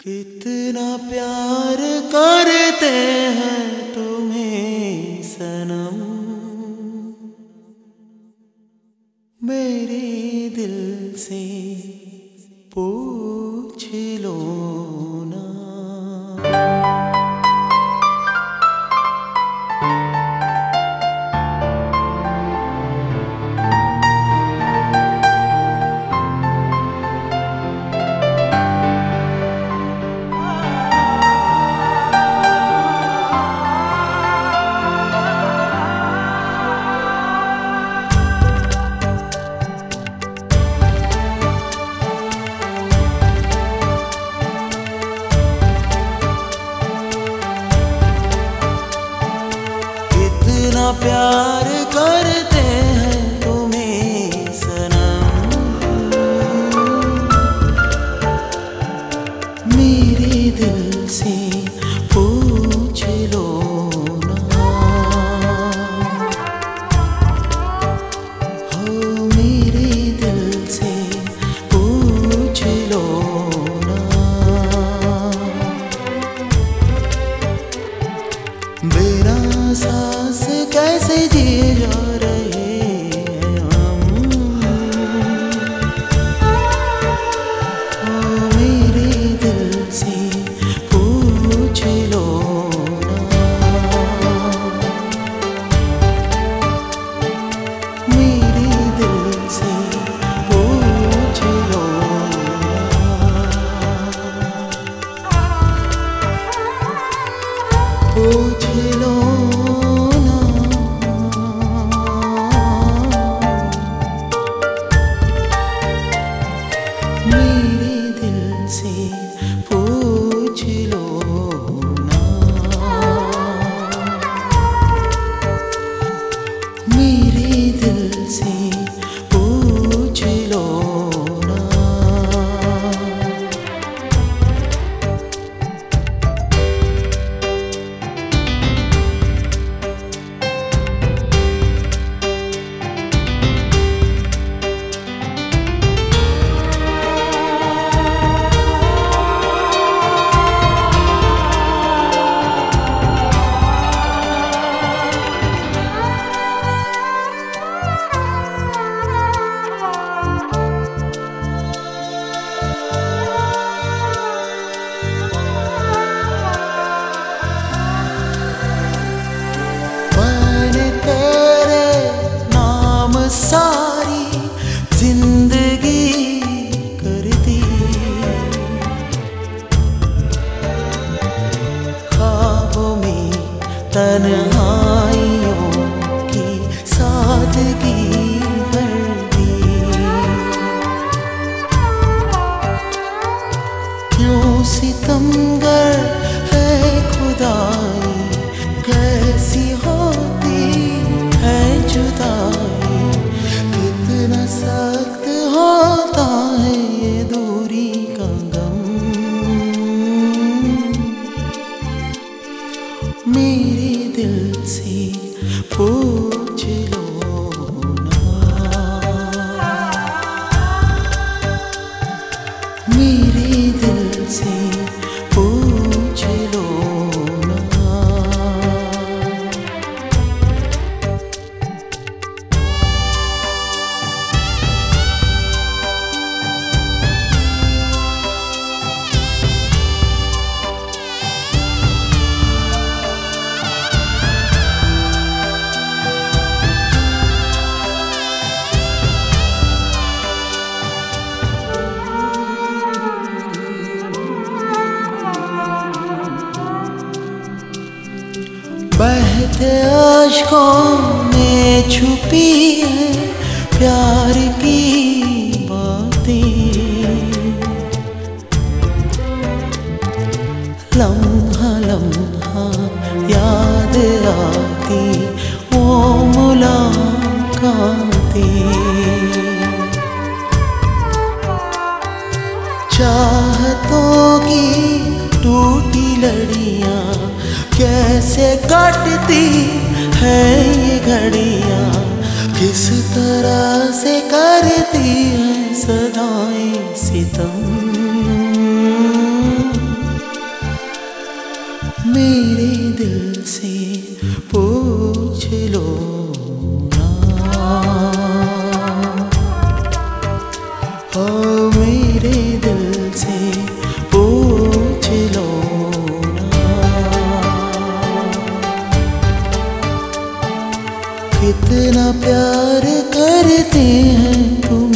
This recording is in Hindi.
कितना प्यार करते हैं तुम्हें सनम। मेरे दिल से पूछ लो। प्यार मेरे दिल से पूछ लो। मेरे दिल से पूछ लो। आशकों में छुपी है प्यार की बातें। लम्हा लम्हा याद आती वो मुलाकातें। चाहतों की टूटी लड़ियाँ कैसे काटती है ये घड़िया? किस तरह से करती है सदाई सितम इतना प्यार करते हैं तुम